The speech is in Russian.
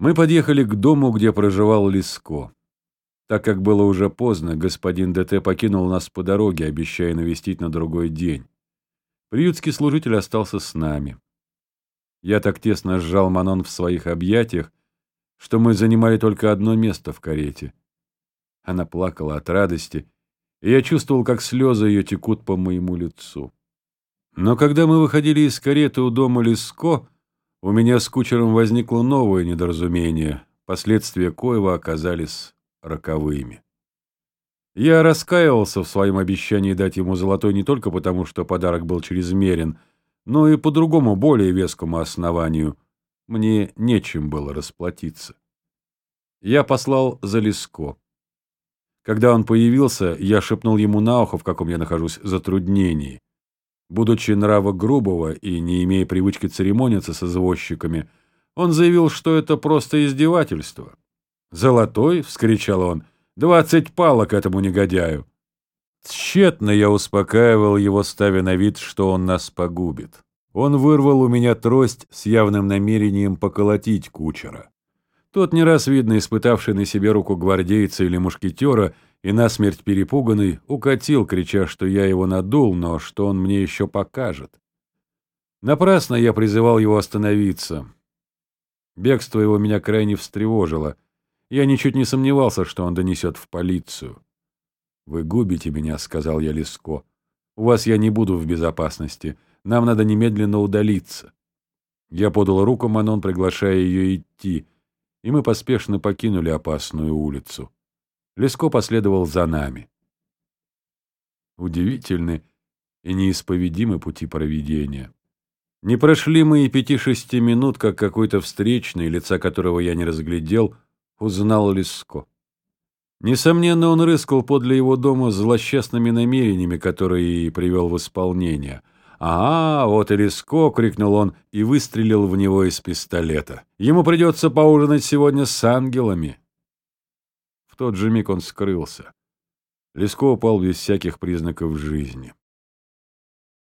Мы подъехали к дому, где проживал Лиско. Так как было уже поздно, господин ДТ покинул нас по дороге, обещая навестить на другой день. Приютский служитель остался с нами. Я так тесно сжал Манон в своих объятиях, что мы занимали только одно место в карете. Она плакала от радости, и я чувствовал, как слезы ее текут по моему лицу. Но когда мы выходили из кареты у дома Лиско, у меня с кучером возникло новое недоразумение, последствия коего оказались роковыми. Я раскаивался в своем обещании дать ему золотой не только потому, что подарок был чрезмерен, но и по другому, более вескому основанию. Мне нечем было расплатиться. Я послал за Леско. Когда он появился, я шепнул ему на ухо, в каком я нахожусь затруднении. Будучи нрава грубого и не имея привычки церемониться с извозчиками, он заявил, что это просто издевательство. «Золотой!» — вскричал он. «Двадцать палок этому негодяю!» Тщетно я успокаивал его, ставя на вид, что он нас погубит. Он вырвал у меня трость с явным намерением поколотить кучера. Тот, не раз видно испытавший на себе руку гвардейца или мушкетера и насмерть перепуганный, укатил, крича, что я его надул, но что он мне еще покажет. Напрасно я призывал его остановиться. Бегство его меня крайне встревожило — я ничуть не сомневался, что он донесет в полицию. «Вы губите меня», — сказал я Леско. «У вас я не буду в безопасности. Нам надо немедленно удалиться». Я подал руку Манон, приглашая ее идти, и мы поспешно покинули опасную улицу. Леско последовал за нами. Удивительны и неисповедимы пути проведения. Не прошли мы и пяти-шести минут, как какой-то встречный, лица которого я не разглядел, — узнал Лиско. Несомненно, он рыскал подле его дома злосчастными намерениями, которые и привел в исполнение. «А, вот и Лиско!» — крикнул он и выстрелил в него из пистолета. «Ему придется поужинать сегодня с ангелами!» Тот же миг он скрылся. Лиско упал без всяких признаков жизни.